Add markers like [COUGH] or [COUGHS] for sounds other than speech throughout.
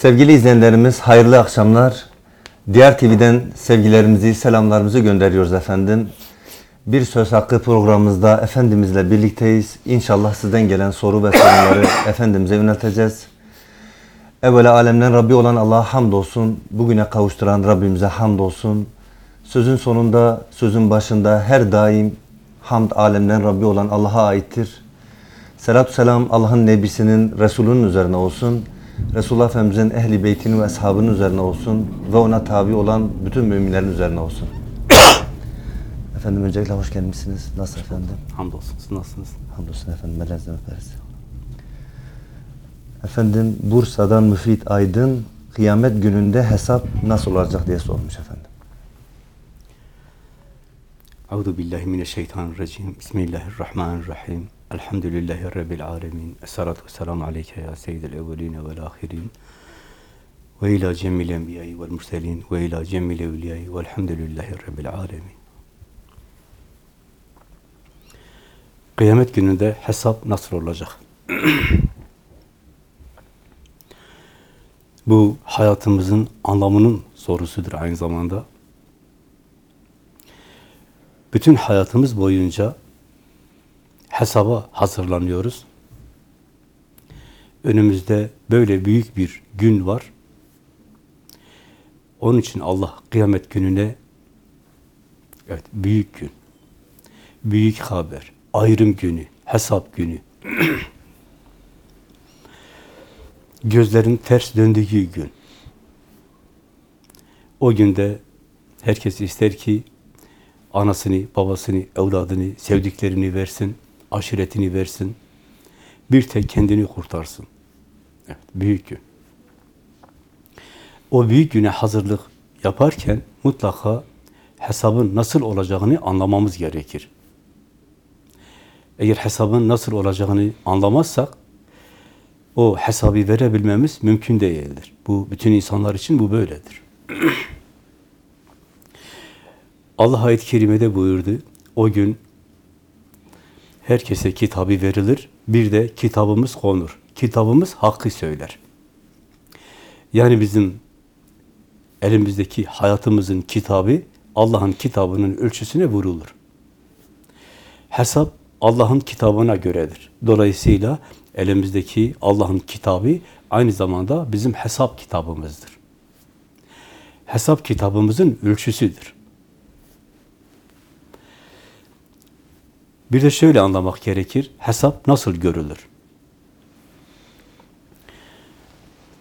Sevgili izleyenlerimiz hayırlı akşamlar. Diğer TV'den sevgilerimizi, selamlarımızı gönderiyoruz efendim. Bir Söz Hakkı programımızda Efendimizle birlikteyiz. İnşallah sizden gelen soru ve sorunları [COUGHS] Efendimiz'e yönelteceğiz. Evvela alemden Rabbi olan Allah'a hamdolsun. Bugüne kavuşturan Rabbimize hamdolsun. Sözün sonunda, sözün başında her daim hamd alemden Rabbi olan Allah'a aittir. Selatü selam Allah'ın Nebisinin, Resulünün üzerine olsun. Resulullah Efendimizin ehli beytinin ve ashabının üzerine olsun. Ve ona tabi olan bütün müminlerin üzerine olsun. [COUGHS] efendim öncelikle hoş gelmişsiniz. Nasıl efendim? Hamdolsun. Siz nasılsınız? Hamdolsun efendim. Melezden öperiz. Efendim Bursa'dan Müfit Aydın kıyamet gününde hesap nasıl olacak diye sormuş efendim. Euzu billahi mineşşeytanirracim. Bismillahirrahmanirrahim. Elhamdülillahi rabbil alamin. Essalatu vesselamu aleyke ya seyyidel evvelin ve'l ahirin. Ve ila cemil enbiya'i ve'l murselin ve ila cemil evliya'i ve'lhamdülillahi rabbil alamin. Kıyamet gününde hesap nasıl olacak? [CLEARS THROAT] Bu hayatımızın anlamının sorusudur aynı zamanda. Bütün hayatımız boyunca hesaba hazırlanıyoruz. Önümüzde böyle büyük bir gün var. Onun için Allah kıyamet gününe evet büyük gün, büyük haber, ayrım günü, hesap günü, [CLEARS THROAT] gözlerin ters döndüğü gün. O günde herkes ister ki anasını, babasını, evladını, sevdiklerini versin, aşiretini versin. Bir tek kendini kurtarsın. Evet, büyük gün. O büyük güne hazırlık yaparken mutlaka hesabın nasıl olacağını anlamamız gerekir. Eğer hesabın nasıl olacağını anlamazsak o hesabı verebilmemiz mümkün değildir. Bu bütün insanlar için bu böyledir. [CLEARS THROAT] Allah ayet-i kerimede buyurdu. O gün herkese kitabı verilir. Bir de kitabımız konur. Kitabımız hakkı söyler. Yani bizim elimizdeki hayatımızın kitabı Allah'ın kitabının ölçüsüne vurulur. Hesap Allah'ın kitabına göredir. Dolayısıyla elimizdeki Allah'ın kitabı aynı zamanda bizim hesap kitabımızdır. Hesap kitabımızın ölçüsüdür. Bir de şöyle anlamak gerekir. Hesap nasıl görülür?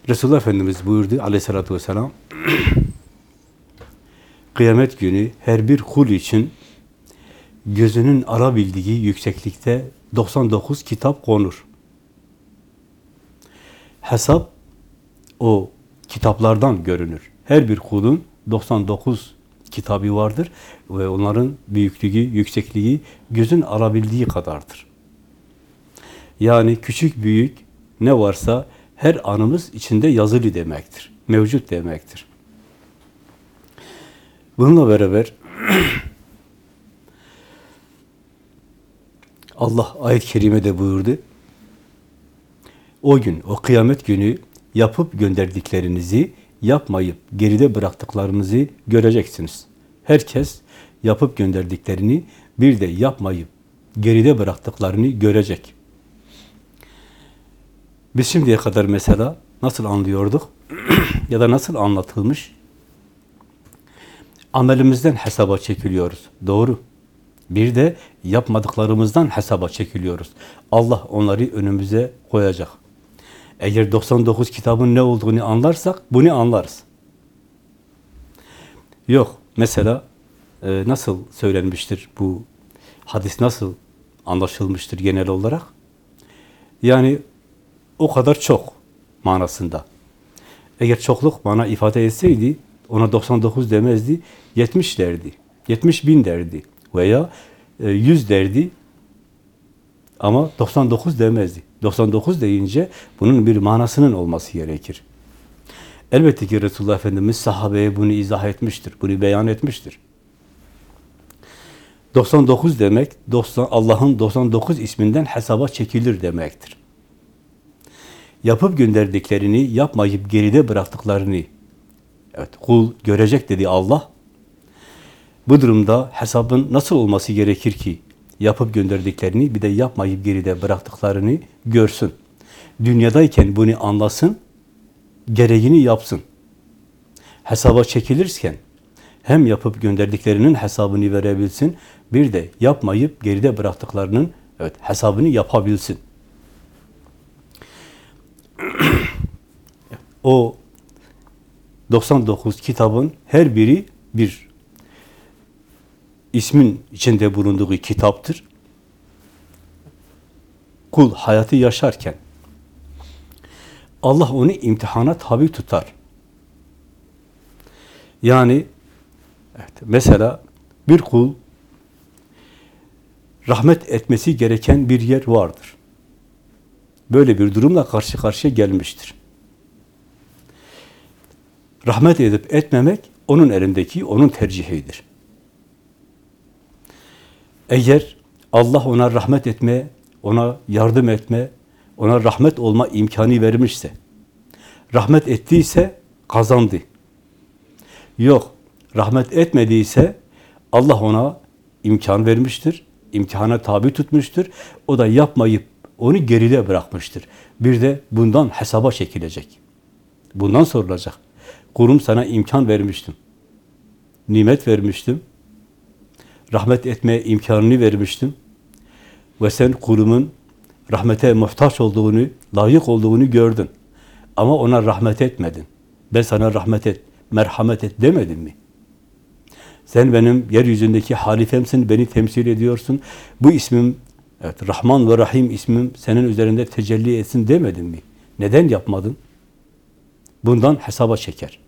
Resulullah Efendimiz buyurdu aleyhissalatü vesselam [CLEARS THROAT] kıyamet günü her bir kul için gözünün arabildiği yükseklikte 99 kitap konur. Hesap o kitaplardan görünür. Her bir kulun 99 kitabı vardır ve onların büyüklüğü, yüksekliği gözün alabildiği kadardır. Yani küçük büyük ne varsa her anımız içinde yazılı demektir. Mevcut demektir. Bununla beraber [CLEARS THROAT] Allah ayet-i kerimede buyurdu. O gün, o kıyamet günü yapıp gönderdiklerinizi yapmayıp geride bıraktıklarınızı göreceksiniz. Herkes yapıp gönderdiklerini bir de yapmayıp geride bıraktıklarını görecek. Biz şimdiye kadar mesela nasıl anlıyorduk [CLEARS THROAT] ya da nasıl anlatılmış? Amelimizden hesaba çekiliyoruz. Doğru. Bir de yapmadıklarımızdan hesaba çekiliyoruz. Allah onları önümüze koyacak. Eğer 99 kitabın ne olduğunu anlarsak bunu anlarız. Yok. Mesela e, nasıl söylenmiştir bu hadis nasıl anlaşılmıştır genel olarak? Yani o kadar çok manasında. Eğer çokluk bana ifade etseydi ona 99 demezdi, 70 derdi. 70 bin derdi veya 100 derdi ama 99 demezdi. 99 deyince bunun bir manasının olması gerekir. Elbette ki Resulullah Efendimiz sahabeye bunu izah etmiştir, bunu beyan etmiştir. 99 demek, Allah'ın 99 isminden hesaba çekilir demektir. yapıp gönderdiklerini yapmayıp geride bıraktıklarını evet kul görecek dedi Allah. Bu durumda hesabın nasıl olması gerekir ki yapıp gönderdiklerini bir de yapmayıp geride bıraktıklarını görsün. Dünyadayken bunu anlasın, gereğini yapsın. Hesaba çekilirken hem yapıp gönderdiklerinin hesabını verebilsin, bir de yapmayıp geride bıraktıklarının evet hesabını yapabilsin. [CLEARS THROAT] o 99 kitabın her biri bir ismin içinde bulunduğu kitaptır. Kul hayatı yaşarken Allah onu imtihana tabi tutar. Yani evet, mesela bir kul rahmet etmesi gereken bir yer vardır. Böyle bir durumla karşı karşıya gelmiştir. Rahmet edip etmemek onun elindeki, onun tercihidir. Eğer Allah ona rahmet etme, ona yardım etme, ona rahmet olma imkanı vermişse, rahmet ettiyse kazandı. Yok, rahmet etmediyse Allah ona imkan vermiştir, imtihana tabi tutmuştur. O da yapmayıp onu geride bırakmıştır. Bir de bundan hesaba çekilecek. Bundan sorulacak. Kurum sana imkan vermiştim. Nimet vermiştim. Rahmet etmeye imkanını vermiştim. Ve sen kurumun rahmete muhtaç olduğunu, layık olduğunu gördün. Ama ona rahmet etmedin. Ben sana rahmet et, merhamet et demedim mi? Sen benim yeryüzündeki halifemsin, beni temsil ediyorsun. Bu ismim, evet, Rahman ve Rahim ismim senin üzerinde tecelli etsin demedim mi? Neden yapmadın? Bundan hesaba çeker.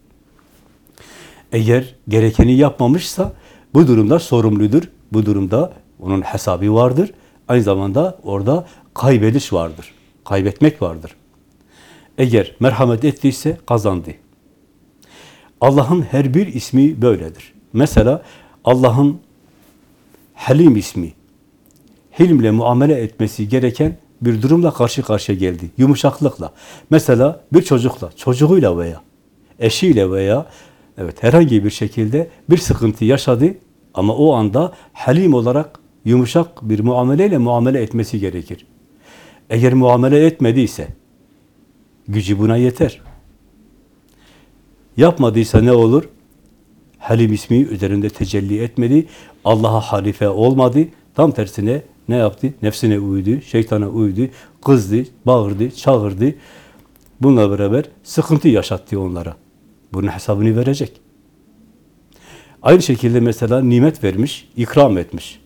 Eğer gerekeni yapmamışsa bu durumda sorumludur. Bu durumda onun hesabı vardır. Aynı zamanda orada kaybediş vardır. Kaybetmek vardır. Eğer merhamet ettiyse kazandı. Allah'ın her bir ismi böyledir. Mesela Allah'ın Halim ismi, hilmle muamele etmesi gereken bir durumla karşı karşıya geldi. Yumuşaklıkla. Mesela bir çocukla, çocuğuyla veya eşiyle veya evet herhangi bir şekilde bir sıkıntı yaşadı ama o anda halim olarak yumuşak bir muameleyle muamele etmesi gerekir. Eğer muamele etmediyse gücü buna yeter. Yapmadıysa ne olur? Halim ismi üzerinde tecelli etmedi. Allah'a halife olmadı. Tam tersine ne yaptı? Nefsine uydu, şeytana uydu, kızdı, bağırdı, çağırdı. Bununla beraber sıkıntı yaşattı onlara. Bunun hesabını verecek. Aynı şekilde mesela nimet vermiş, ikram etmiş.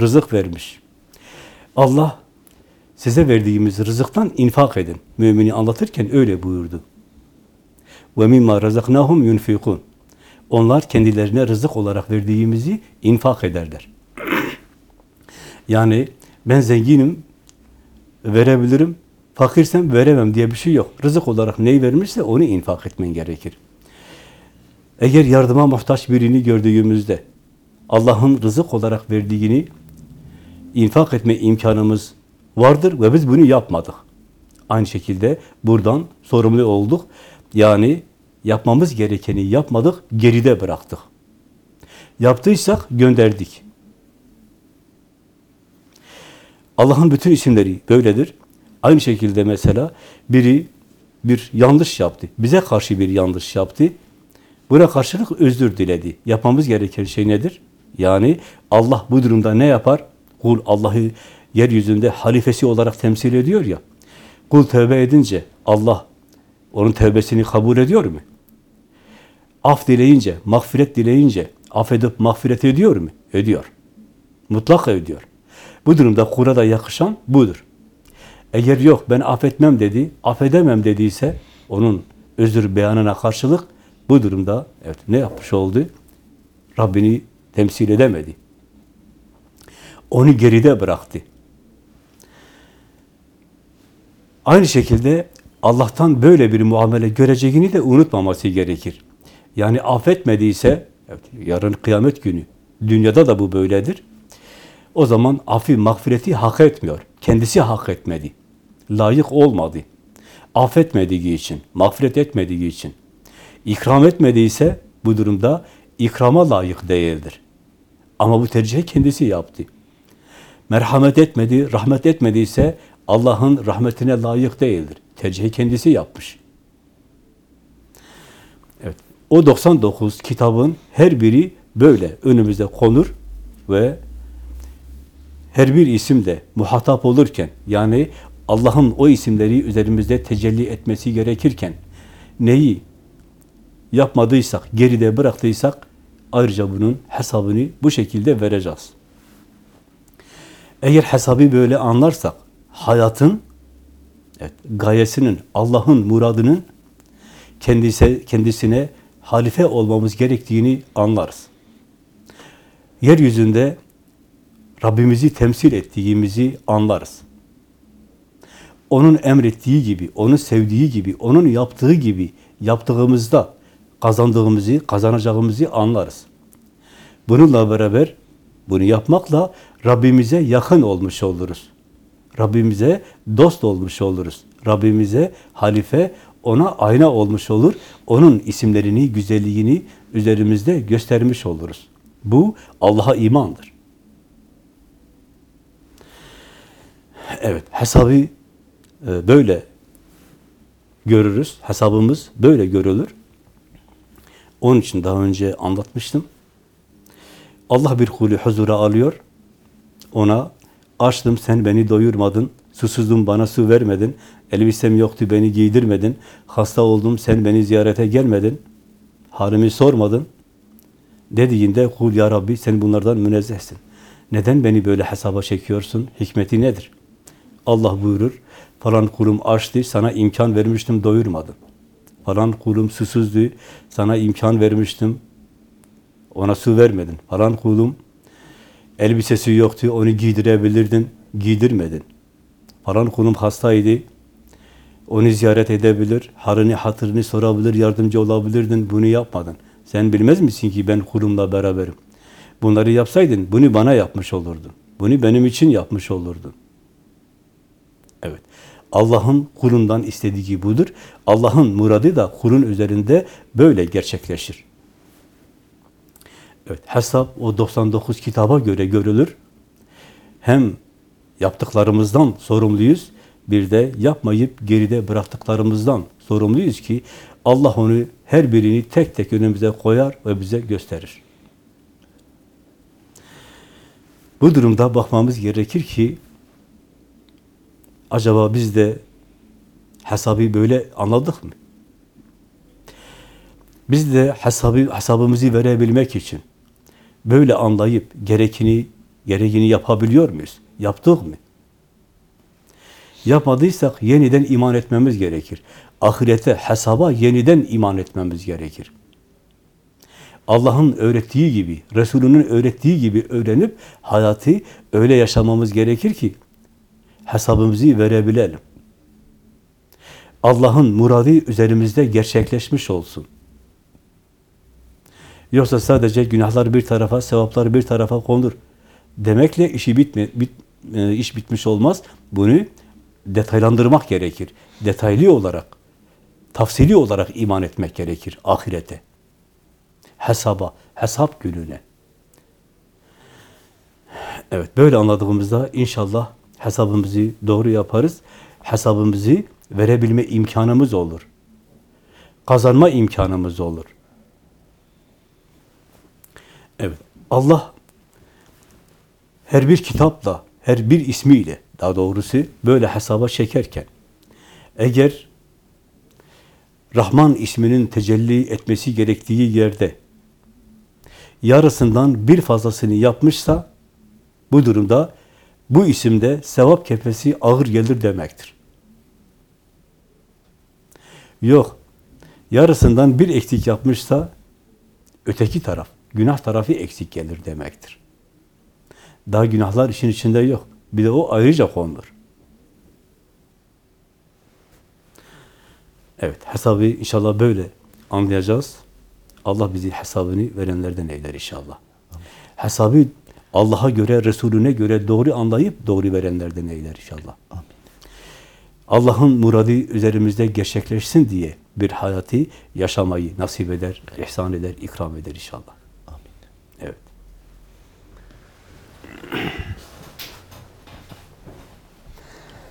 Rızık vermiş. Allah size verdiğimiz rızıktan infak edin. Mümini anlatırken öyle buyurdu. Mimma razaknahum yunfikun. Onlar kendilerine rızık olarak verdiğimizi infak ederler. [CLEARS THROAT] yani ben zenginim, verebilirim, fakirsem veremem diye bir şey yok. Rızık olarak neyi vermişse onu infak etmen gerekir. Eğer yardıma muhtaç birini gördüğümüzde Allah'ın rızık olarak verdiğini infak etme imkanımız vardır ve biz bunu yapmadık. Aynı şekilde buradan sorumlu olduk. Yani yapmamız gerekeni yapmadık, geride bıraktık. Yaptıysak gönderdik. Allah'ın bütün isimleri böyledir. Aynı şekilde mesela biri bir yanlış yaptı. Bize karşı bir yanlış yaptı. Buna karşılık özür diledi. Yapmamız gereken şey nedir? Yani Allah bu durumda ne yapar? Kul Allah'ı yeryüzünde halifesi olarak temsil ediyor ya. Kul tövbe edince Allah onun tövbesini kabul ediyor mu? Af dileyince, mağfiret dileyince affedip mağfiret ediyor mu? Ediyor. Mutlaka ediyor. Bu durumda kula da yakışan budur. Eğer yok ben affetmem dedi, affedemem dediyse onun özür beyanına karşılık bu durumda evet ne yapmış oldu? Rabbini temsil edemedi. Onu geride bıraktı. Aynı şekilde Allah'tan böyle bir muamele göreceğini de unutmaması gerekir. Yani affetmediyse, evet, yarın kıyamet günü, dünyada da bu böyledir. O zaman affi, mağfireti hak etmiyor. Kendisi hak etmedi. Layık olmadı. affetmediği için, mağfiret etmediği için, ikram etmediyse bu durumda ikrama layık değildir. Ama bu tercihi kendisi yaptı. Merhamet etmedi, rahmet etmediyse Allah'ın rahmetine layık değildir. Tercihi kendisi yapmış. Evet. O 99 kitabın her biri böyle önümüzde konur ve her bir isim de muhatap olurken yani Allah'ın o isimleri üzerimizde tecelli etmesi gerekirken neyi yapmadıysak, geride bıraktıysak ayrıca bunun hesabını bu şekilde vereceğiz. Eğer hesabı böyle anlarsak hayatın evet, gayesinin, Allah'ın muradının kendisi, kendisine halife olmamız gerektiğini anlarız. Yeryüzünde Rabbimizi temsil ettiğimizi anlarız. Onun emrettiği gibi, onun sevdiği gibi, onun yaptığı gibi yaptığımızda kazandığımızı, kazanacağımızı anlarız. Bununla beraber bunu yapmakla Rabbimize yakın olmuş oluruz. Rabbimize dost olmuş oluruz. Rabbimize halife, ona ayna olmuş olur. Onun isimlerini, güzelliğini üzerimizde göstermiş oluruz. Bu Allah'a imandır. Evet, hesabı e, böyle görürüz. Hesabımız böyle görülür. Onun için daha önce anlatmıştım. Allah bir kulü huzura alıyor. Ona açtım sen beni doyurmadın. Susuzdum bana su vermedin. Elbisem yoktu beni giydirmedin. Hasta oldum sen beni ziyarete gelmedin. Halimi sormadın. Dediğinde kul ya Rabbi sen bunlardan münezzehsin. Neden beni böyle hesaba çekiyorsun? Hikmeti nedir? Allah buyurur. Falan kulum açtı, sana imkan vermiştim, doyurmadın. Falan kulum susuzdu, sana imkan vermiştim, ona su vermedin. Falan kulum elbisesi yoktu, onu giydirebilirdin, giydirmedin. Falan kulum hastaydı, onu ziyaret edebilir, halini, hatırını sorabilir, yardımcı olabilirdin, bunu yapmadın. Sen bilmez misin ki ben kulumla beraberim? Bunları yapsaydın, bunu bana yapmış olurdun. Bunu benim için yapmış olurdun. Evet. Allah'ın kulundan istediği budur. Allah'ın muradı da kulun üzerinde böyle gerçekleşir. Evet, hesap o 99 kitaba göre görülür. Hem yaptıklarımızdan sorumluyuz, bir de yapmayıp geride bıraktıklarımızdan sorumluyuz ki Allah onu her birini tek tek önümüze koyar ve bize gösterir. Bu durumda bakmamız gerekir ki acaba biz de hesabı böyle anladık mı? Biz de hesabı, hesabımızı verebilmek için böyle anlayıp gerekini, gereğini yapabiliyor muyuz? Yaptık mı? Yapmadıysak yeniden iman etmemiz gerekir. Ahirete, hesaba yeniden iman etmemiz gerekir. Allah'ın öğrettiği gibi, Resulünün öğrettiği gibi öğrenip hayatı öyle yaşamamız gerekir ki hesabımızı verebilelim. Allah'ın muradı üzerimizde gerçekleşmiş olsun. Yoksa sadece günahlar bir tarafa, sevaplar bir tarafa konur. Demekle işi bitme, bit, e, iş bitmiş olmaz. Bunu detaylandırmak gerekir. Detaylı olarak, tafsili olarak iman etmek gerekir ahirete. Hesaba, hesap gününe. Evet, böyle anladığımızda inşallah hesabımızı doğru yaparız. Hesabımızı verebilme imkanımız olur. Kazanma imkanımız olur. Evet, Allah her bir kitapla, her bir ismiyle, daha doğrusu böyle hesaba çekerken, eğer Rahman isminin tecelli etmesi gerektiği yerde yarısından bir fazlasını yapmışsa, bu durumda bu isimde sevap kefesi ağır gelir demektir. Yok, yarısından bir eksik yapmışsa, öteki taraf, günah tarafı eksik gelir demektir. Daha günahlar işin içinde yok. Bir de o ayrıca konulur. Evet, hesabı inşallah böyle anlayacağız. Allah bizi hesabını verenlerden eyler inşallah. Hesabı Allah'a göre, Resulüne göre doğru anlayıp doğru verenlerden eyler inşallah. Allah'ın muradı üzerimizde gerçekleşsin diye bir hayatı yaşamayı nasip eder, ihsan eder, ikram eder inşallah. Amin. Evet.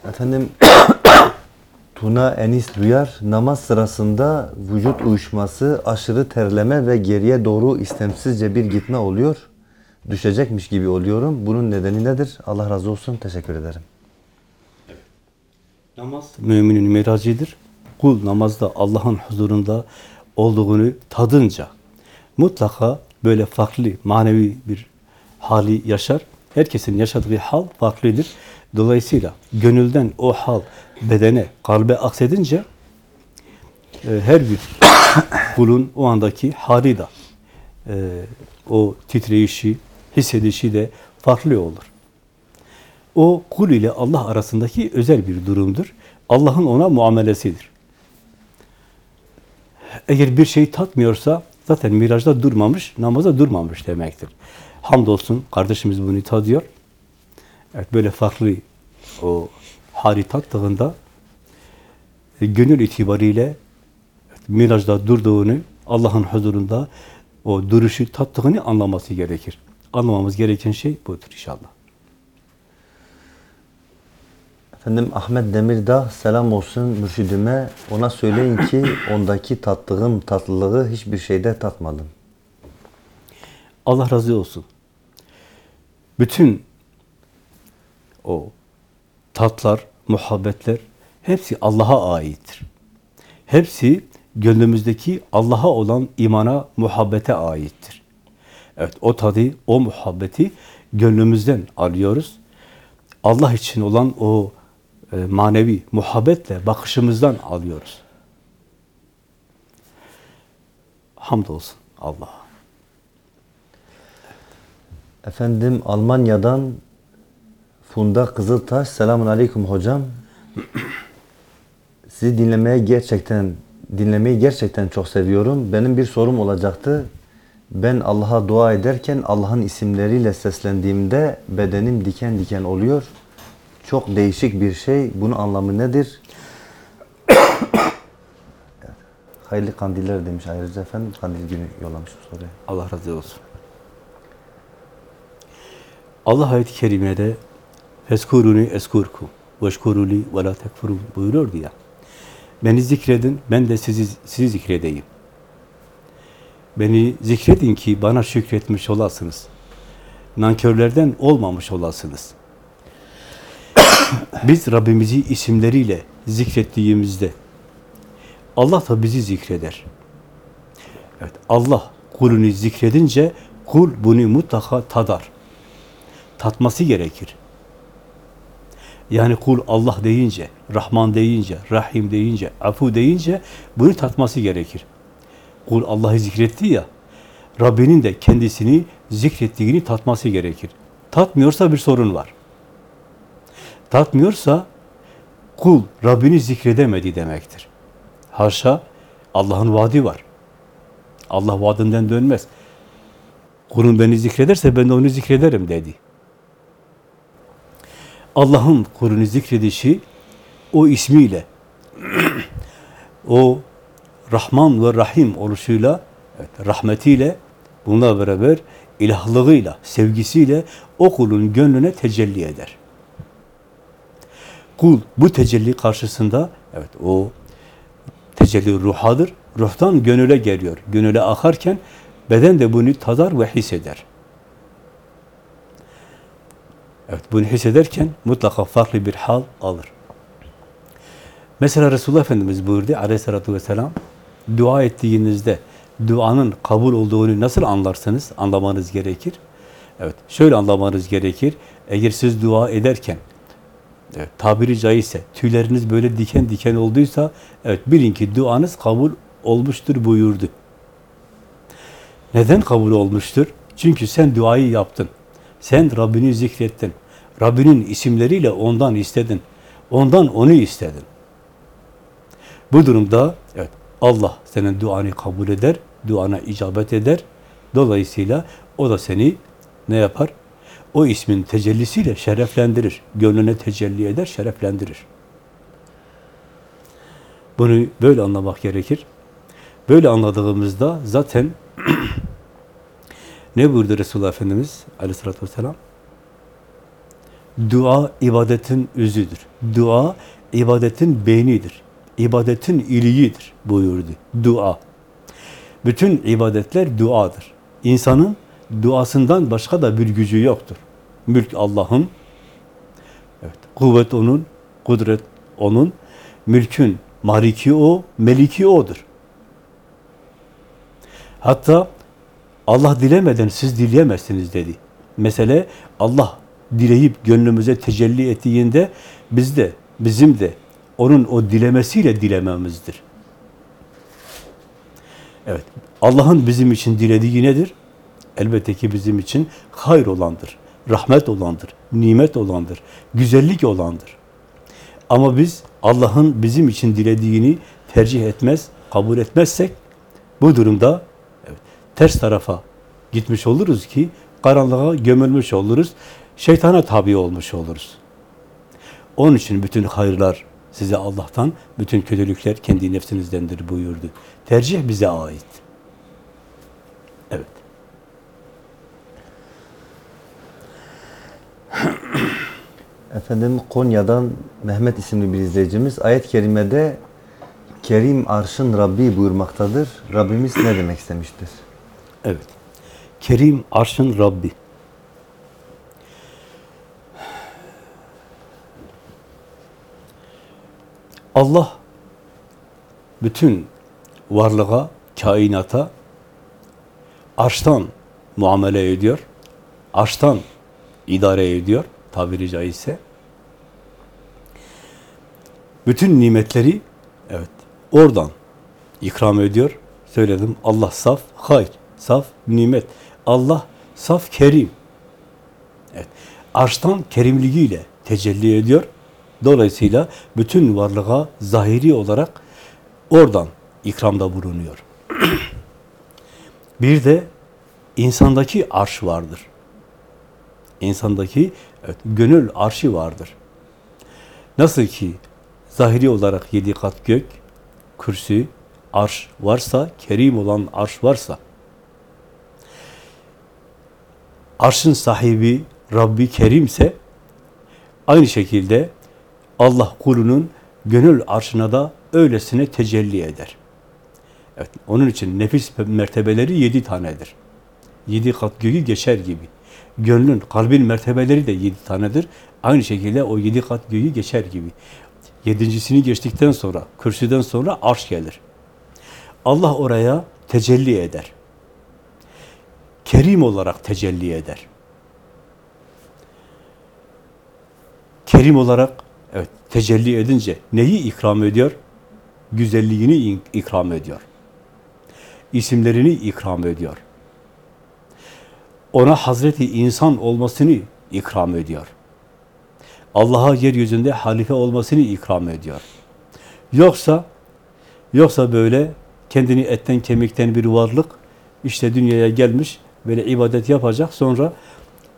Efendim [COUGHS] Tuna Enis Duyar namaz sırasında vücut uyuşması, aşırı terleme ve geriye doğru istemsizce bir gitme oluyor. Düşecekmiş gibi oluyorum. Bunun nedeni nedir? Allah razı olsun. Teşekkür ederim. Namaz müminin miracıdır. Kul namazda Allah'ın huzurunda olduğunu tadınca mutlaka böyle farklı manevi bir hali yaşar. Herkesin yaşadığı hal farklıdır. Dolayısıyla gönülden o hal bedene, kalbe aksedince e, her bir [COUGHS] kulun o andaki hali de e, o titreyişi, hissedişi de farklı olur. O kul ile Allah arasındaki özel bir durumdur. Allah'ın ona muamelesidir. Eğer bir şey tatmıyorsa zaten mirajda durmamış, namaza durmamış demektir. Hamdolsun kardeşimiz bunu tadıyor. Evet böyle farklı o hali tattığında e, gönül itibariyle mirajda durduğunu, Allah'ın huzurunda o duruşu tattığını anlaması gerekir. Anlamamız gereken şey budur inşallah. Efendim Ahmet Demirdağ selam olsun mürşidime. Ona söyleyin ki [COUGHS] ondaki tattığım tatlılığı hiçbir şeyde tatmadım. Allah razı olsun. Bütün o tatlar, muhabbetler hepsi Allah'a aittir. Hepsi gönlümüzdeki Allah'a olan imana, muhabbete aittir. Evet, o tadı, o muhabbeti gönlümüzden alıyoruz. Allah için olan o e, manevi muhabbetle bakışımızdan alıyoruz. Hamdolsun Allah'a. Efendim Almanya'dan Funda Kızıltaş selamun aleyküm hocam. Sizi dinlemeye gerçekten dinlemeyi gerçekten çok seviyorum. Benim bir sorum olacaktı. Ben Allah'a dua ederken Allah'ın isimleriyle seslendiğimde bedenim diken diken oluyor. Çok değişik bir şey. Bunun anlamı nedir? [COUGHS] Hayırlı kandiller demiş ayrıca efendim. Kandil günü yollamış bu soruyu. Allah razı olsun. Allah ayet-i kerimede Feskuruni eskurkum veşkuruli ve la tekfurun buyuruyordu ya. Beni zikredin, ben de sizi, sizi zikredeyim. Beni zikredin ki bana şükretmiş olasınız. Nankörlerden olmamış olasınız. [COUGHS] Biz Rabbimizi isimleriyle zikrettiğimizde Allah da bizi zikreder. Evet, Allah kulünü zikredince kul bunu mutlaka tadar. Tatması gerekir. Yani kul Allah deyince, Rahman deyince, Rahim deyince, Afu deyince bunu tatması gerekir. Kul Allah'ı zikretti ya, Rabbinin de kendisini zikrettiğini tatması gerekir. Tatmıyorsa bir sorun var. Tatmıyorsa kul Rabbini zikredemedi demektir. Haşa Allah'ın vaadi var. Allah vaadinden dönmez. Kulun beni zikrederse ben de onu zikrederim dedi. Allah'ın kulunu zikredişi o ismiyle [CLEARS THROAT] o Rahman ve Rahim oluşuyla evet, rahmetiyle bununla beraber ilahlığıyla, sevgisiyle o kulun gönlüne tecelli eder. Kul bu tecelli karşısında evet o tecelli ruhadır. Ruhtan gönüle geliyor. Gönüle akarken beden de bunu tadar ve hisseder. Evet bunu hissederken mutlaka farklı bir hal alır. Mesela Resulullah Efendimiz buyurdu aleyhissalatü vesselam dua ettiğinizde duanın kabul olduğunu nasıl anlarsınız? Anlamanız gerekir. Evet şöyle anlamanız gerekir. Eğer siz dua ederken evet, tabiri caizse tüyleriniz böyle diken diken olduysa evet bilin ki duanız kabul olmuştur buyurdu. Neden kabul olmuştur? Çünkü sen duayı yaptın. Sen Rabbini zikrettin. Rabbinin isimleriyle ondan istedin. Ondan onu istedin. Bu durumda Allah senin duanı kabul eder, duana icabet eder. Dolayısıyla o da seni ne yapar? O ismin tecellisiyle şereflendirir. Gönlüne tecelli eder, şereflendirir. Bunu böyle anlamak gerekir. Böyle anladığımızda zaten [CLEARS THROAT] ne buyurdu Resulullah Efendimiz aleyhissalatü vesselam? Dua ibadetin özüdür. Dua ibadetin beynidir. İbadetin iliğidir buyurdu. Dua. Bütün ibadetler duadır. İnsanın duasından başka da bir gücü yoktur. Mülk Allah'ın, evet, kuvvet O'nun, kudret O'nun, mülkün maliki O, meliki O'dur. Hatta Allah dilemeden siz dileyemezsiniz dedi. Mesele Allah dileyip gönlümüze tecelli ettiğinde biz de, bizim de onun o dilemesiyle dilememizdir. Evet, Allah'ın bizim için dilediği nedir? Elbette ki bizim için hayır olandır, rahmet olandır, nimet olandır, güzellik olandır. Ama biz Allah'ın bizim için dilediğini tercih etmez, kabul etmezsek bu durumda evet, ters tarafa gitmiş oluruz ki karanlığa gömülmüş oluruz, şeytana tabi olmuş oluruz. Onun için bütün hayırlar size Allah'tan, bütün kötülükler kendi nefsinizdendir buyurdu. Tercih bize ait. Evet. [CLEARS THROAT] Efendim Konya'dan Mehmet isimli bir izleyicimiz ayet-i kerimede Kerim arşın Rabbi buyurmaktadır. Rabbimiz ne demek istemiştir? Evet. Kerim arşın Rabbi. Allah bütün varlığa, kainata arştan muamele ediyor. Arştan idare ediyor tabiri caizse. Bütün nimetleri evet oradan ikram ediyor. Söyledim Allah saf, hayır, saf, nimet. Allah saf, kerim. Evet. Arştan kerimliğiyle tecelli ediyor. Dolayısıyla bütün varlığa zahiri olarak oradan ikramda bulunuyor. [CLEARS THROAT] Bir de insandaki arş vardır. İnsandaki evet, gönül arşi vardır. Nasıl ki zahiri olarak yedi kat gök, kürsü, arş varsa, kerim olan arş varsa, arşın sahibi Rabbi Kerimse, aynı şekilde Allah kulunun gönül arşına da öylesine tecelli eder. Evet, onun için nefis mertebeleri yedi tanedir. Yedi kat göğü geçer gibi. Gönlün, kalbin mertebeleri de yedi tanedir. Aynı şekilde o yedi kat göğü geçer gibi. Yedincisini geçtikten sonra, kürsüden sonra arş gelir. Allah oraya tecelli eder. Kerim olarak tecelli eder. Kerim olarak evet tecelli edince neyi ikram ediyor? Güzelliğini ikram ediyor. İsimlerini ikram ediyor. Ona Hazreti insan olmasını ikram ediyor. Allah'a yeryüzünde halife olmasını ikram ediyor. Yoksa yoksa böyle kendini etten kemikten bir varlık işte dünyaya gelmiş böyle ibadet yapacak sonra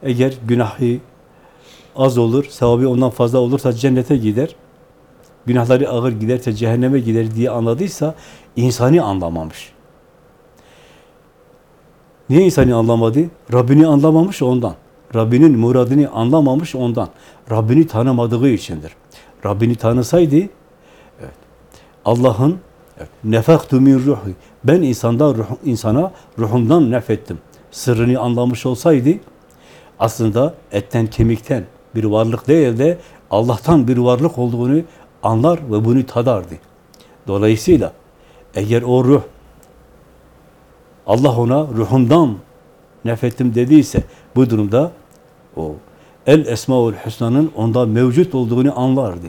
eğer günahı az olur, sevabı ondan fazla olursa cennete gider. Günahları ağır giderse cehenneme gider diye anladıysa insani anlamamış. Niye insani anlamadı? Rabbini anlamamış ondan. Rabbinin muradını anlamamış ondan. Rabbini tanımadığı içindir. Rabbini tanısaydı evet, Allah'ın evet, nefektu min ruhi ben insanda ruh, insana ruhumdan nefettim. Sırrını anlamış olsaydı aslında etten kemikten bir varlık değil de Allah'tan bir varlık olduğunu anlar ve bunu tadardı. Dolayısıyla eğer o ruh Allah ona ruhumdan nefettim dediyse bu durumda o El Esmaül Hüsna'nın onda mevcut olduğunu anlardı.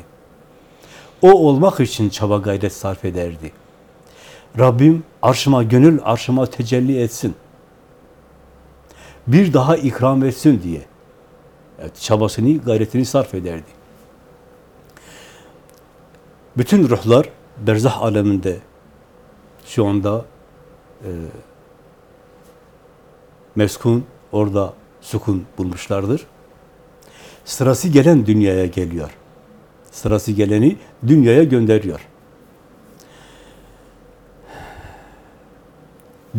O olmak için çaba gayret sarf ederdi. Rabbim arşıma, gönül arşıma tecelli etsin. Bir daha ikram etsin diye. Çabasını, gayretini sarf ederdi. Bütün ruhlar berzah aleminde şu anda e, meskun, orada sukun bulmuşlardır. Sırası gelen dünyaya geliyor. Sırası geleni dünyaya gönderiyor.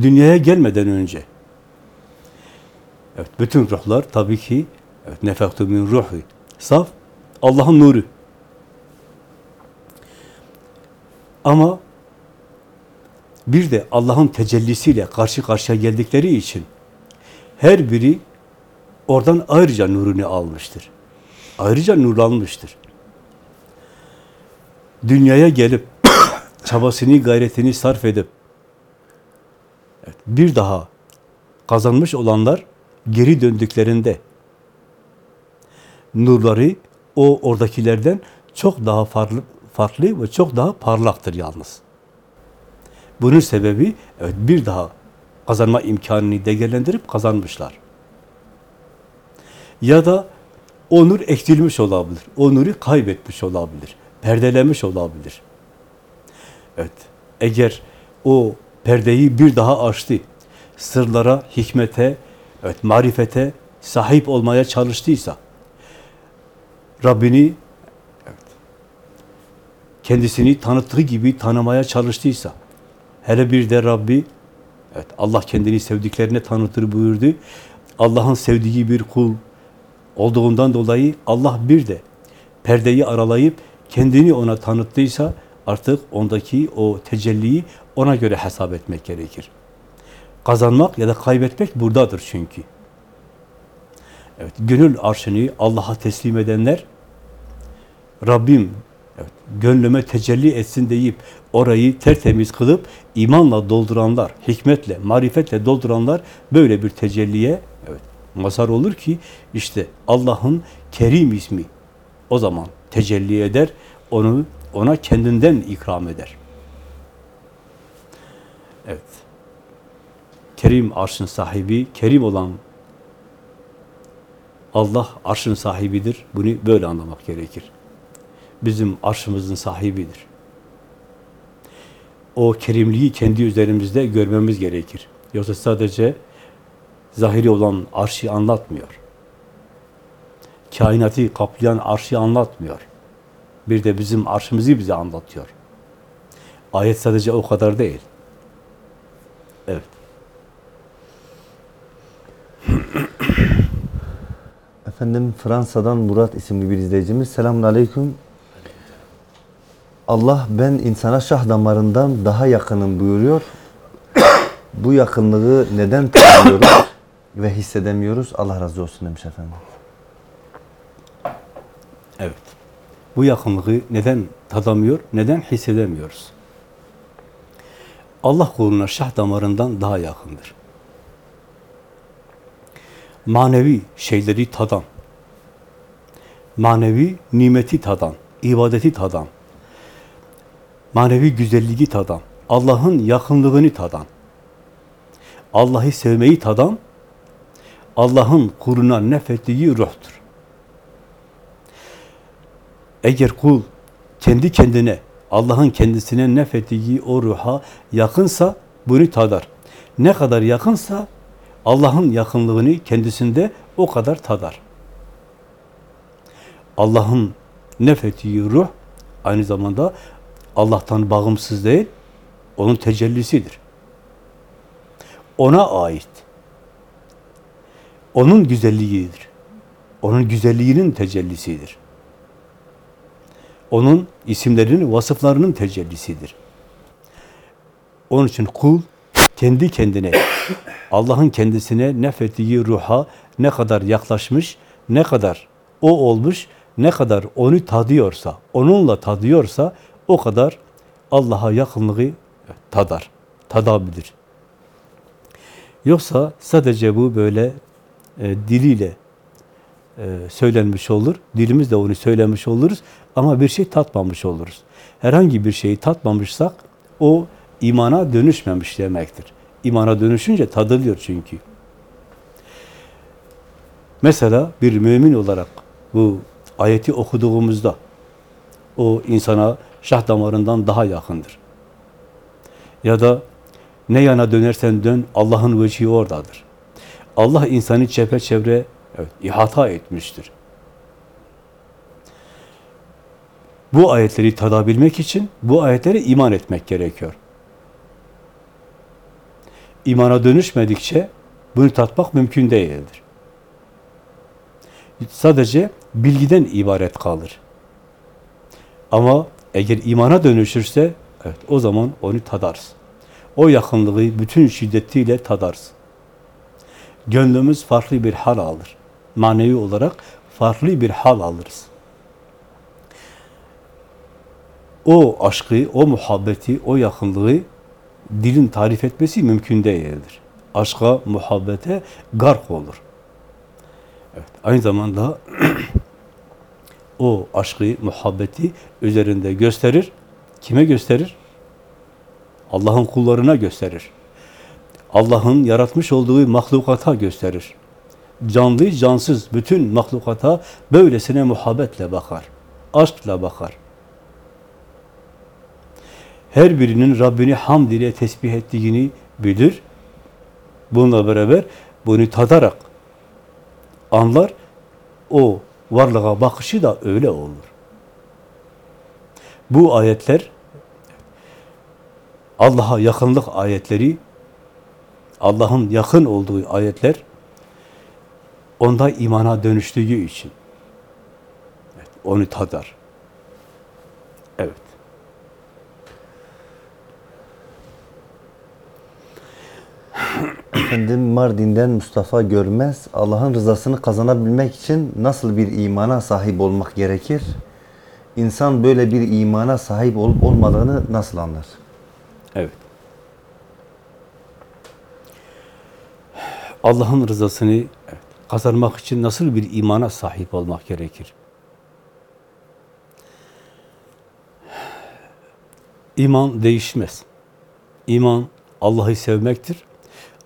Dünyaya gelmeden önce Evet, bütün ruhlar tabii ki evet nefektu min ruhi saf Allah'ın nuru. Ama bir de Allah'ın tecellisiyle karşı karşıya geldikleri için her biri oradan ayrıca nurunu almıştır. Ayrıca nurlanmıştır. Dünyaya gelip [COUGHS] çabasını, gayretini sarf edip bir daha kazanmış olanlar geri döndüklerinde nurları o oradakilerden çok daha farklı, farklı ve çok daha parlaktır yalnız. Bunun sebebi evet bir daha kazanma imkanını değerlendirip kazanmışlar. Ya da o nur eksilmiş olabilir. O nuru kaybetmiş olabilir. Perdelemiş olabilir. Evet. Eğer o perdeyi bir daha açtı, sırlara, hikmete, evet, marifete sahip olmaya çalıştıysa, Rabbini evet, kendisini tanıttığı gibi tanımaya çalıştıysa, hele bir de Rabbi, evet, Allah kendini sevdiklerine tanıtır buyurdu. Allah'ın sevdiği bir kul olduğundan dolayı Allah bir de perdeyi aralayıp kendini ona tanıttıysa artık ondaki o tecelliyi ona göre hesap etmek gerekir. Kazanmak ya da kaybetmek buradadır çünkü. Evet, gönül arşını Allah'a teslim edenler Rabbim evet, gönlüme tecelli etsin deyip orayı tertemiz kılıp imanla dolduranlar, hikmetle, marifetle dolduranlar böyle bir tecelliye evet, mazhar olur ki işte Allah'ın Kerim ismi o zaman tecelli eder, onu ona kendinden ikram eder. Evet. Kerim arşın sahibi, kerim olan Allah arşın sahibidir. Bunu böyle anlamak gerekir. Bizim arşımızın sahibidir. O kerimliği kendi üzerimizde görmemiz gerekir. Yoksa sadece zahiri olan arşı anlatmıyor. Kainatı kaplayan arşı anlatmıyor. Bir de bizim arşımızı bize anlatıyor. Ayet sadece o kadar değil. Evet. Efendim Fransa'dan Murat isimli bir izleyicimiz. Selamun Aleyküm. Allah ben insana şah damarından daha yakınım buyuruyor. Bu yakınlığı neden tanıyoruz ve hissedemiyoruz? Allah razı olsun demiş efendim. Evet. Bu yakınlığı neden tadamıyor, neden hissedemiyoruz? Allah kuluna şah damarından daha yakındır. Manevi şeyleri tadan, manevi nimeti tadan, ibadeti tadan, manevi güzelliği tadan, Allah'ın yakınlığını tadan, Allah'ı sevmeyi tadan, Allah'ın kuluna nefettiği ruhtur. Eğer kul kendi kendine, Allah'ın kendisine nefettiği o ruha yakınsa bunu tadar. Ne kadar yakınsa Allah'ın yakınlığını kendisinde o kadar tadar. Allah'ın nefettiği ruh aynı zamanda Allah'tan bağımsız değil, onun tecellisidir. Ona ait. Onun güzelliğidir. Onun güzelliğinin tecellisidir. Onun isimlerinin, vasıflarının tecellisidir. Onun için kul kendi kendine, [COUGHS] Allah'ın kendisine nefettiği ruha ne kadar yaklaşmış, ne kadar o olmuş, ne kadar onu tadıyorsa, onunla tadıyorsa o kadar Allah'a yakınlığı tadar, tadabilir. Yoksa sadece bu böyle e, diliyle e, söylenmiş olur. Dilimizle onu söylemiş oluruz ama bir şey tatmamış oluruz. Herhangi bir şeyi tatmamışsak o imana dönüşmemiş demektir. İmana dönüşünce tadılıyor çünkü. Mesela bir mümin olarak bu ayeti okuduğumuzda o insana şah damarından daha yakındır. Ya da ne yana dönersen dön Allah'ın vecihi oradadır. Allah insanı çepeçevre evet, ihata etmiştir. Bu ayetleri tadabilmek için bu ayetlere iman etmek gerekiyor. imana dönüşmedikçe bunu tatmak mümkün değildir. Sadece bilgiden ibaret kalır. Ama eğer imana dönüşürse, evet o zaman onu tadarız. O yakınlığı bütün şiddetiyle tadarız. Gönlümüz farklı bir hal alır. Manevi olarak farklı bir hal alırız. O aşkı, o muhabbeti, o yakınlığı dilin tarif etmesi mümkün değildir. Aşka, muhabbete gark olur. Evet, aynı zamanda [CLEARS THROAT] o aşkı, muhabbeti üzerinde gösterir. Kime gösterir? Allah'ın kullarına gösterir. Allah'ın yaratmış olduğu mahlukata gösterir. Canlı, cansız bütün mahlukata böylesine muhabbetle bakar. Aşkla bakar. Her birinin Rabbini hamd ile tesbih ettiğini bilir. Bununla beraber bunu tadarak anlar. O varlığa bakışı da öyle olur. Bu ayetler Allah'a yakınlık ayetleri, Allah'ın yakın olduğu ayetler, onda imana dönüştüğü için onu tadar. Evet. Efendim Mardin'den Mustafa Görmez, Allah'ın rızasını kazanabilmek için nasıl bir imana sahip olmak gerekir? İnsan böyle bir imana sahip olup olmadığını nasıl anlar? Evet. Allah'ın rızasını kazanmak için nasıl bir imana sahip olmak gerekir? İman değişmez. İman Allah'ı sevmektir.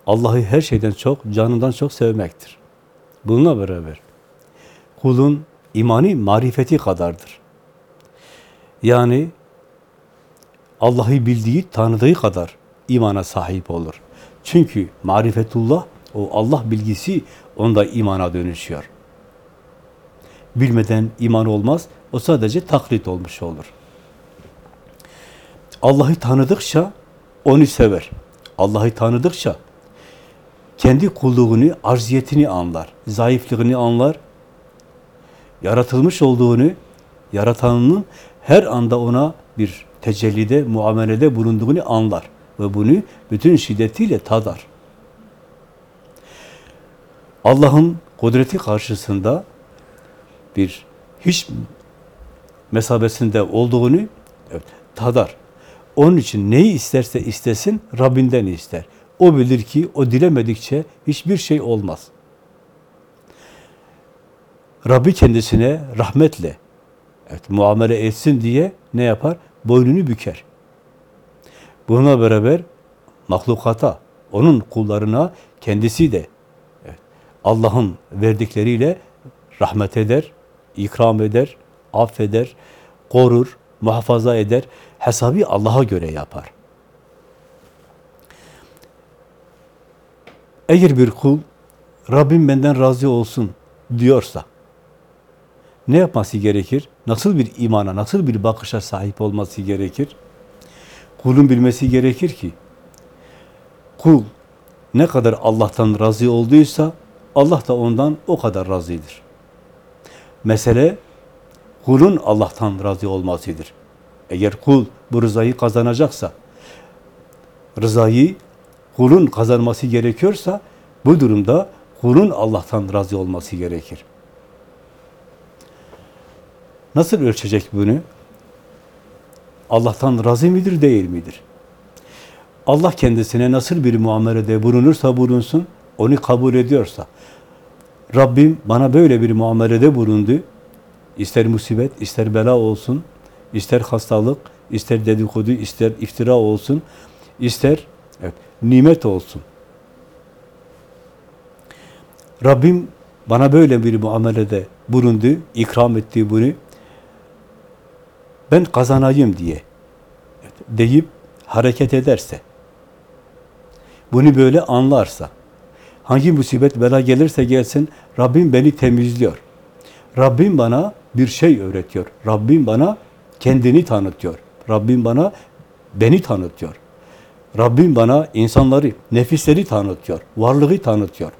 Allah'ı her şeyden çok, canından çok sevmektir. Bununla beraber kulun imani marifeti kadardır. Yani Allah'ı bildiği, tanıdığı kadar imana sahip olur. Çünkü marifetullah, o Allah bilgisi onda imana dönüşüyor. Bilmeden iman olmaz, o sadece taklit olmuş olur. Allah'ı tanıdıkça onu sever. Allah'ı tanıdıkça kendi kulluğunu, arziyetini anlar, zayıflığını anlar, yaratılmış olduğunu, yaratanının her anda ona bir tecellide, muamelede bulunduğunu anlar ve bunu bütün şiddetiyle tadar. Allah'ın kudreti karşısında bir hiç mesabesinde olduğunu evet, tadar. Onun için neyi isterse istesin Rabbinden ister. O bilir ki o dilemedikçe hiçbir şey olmaz. Rabbi kendisine rahmetle evet, muamele etsin diye ne yapar? Boynunu büker. Bununla beraber mahlukata, onun kullarına kendisi de evet, Allah'ın verdikleriyle rahmet eder, ikram eder, affeder, korur, muhafaza eder. Hesabı Allah'a göre yapar. Eğer bir kul Rabbim benden razı olsun diyorsa ne yapması gerekir? Nasıl bir imana, nasıl bir bakışa sahip olması gerekir? Kulun bilmesi gerekir ki kul ne kadar Allah'tan razı olduysa Allah da ondan o kadar razıdır. Mesele kulun Allah'tan razı olmasıdır. Eğer kul bu rızayı kazanacaksa, rızayı kulun kazanması gerekiyorsa, bu durumda kulun Allah'tan razı olması gerekir. Nasıl ölçecek bunu? Allah'tan razı midir, değil midir? Allah kendisine nasıl bir muamelede bulunursa bulunsun, onu kabul ediyorsa, Rabbim bana böyle bir muamelede bulundu, ister musibet, ister bela olsun, ister hastalık, ister dedikodu, ister iftira olsun, ister nimet olsun. Rabbim bana böyle bir muamelede bulundu, ikram etti bunu, ben kazanayım diye deyip hareket ederse, bunu böyle anlarsa, hangi musibet bela gelirse gelsin, Rabbim beni temizliyor. Rabbim bana bir şey öğretiyor. Rabbim bana kendini tanıtıyor. Rabbim bana beni tanıtıyor. Rabbim bana insanları, nefisleri tanıtıyor, varlığı tanıtıyor.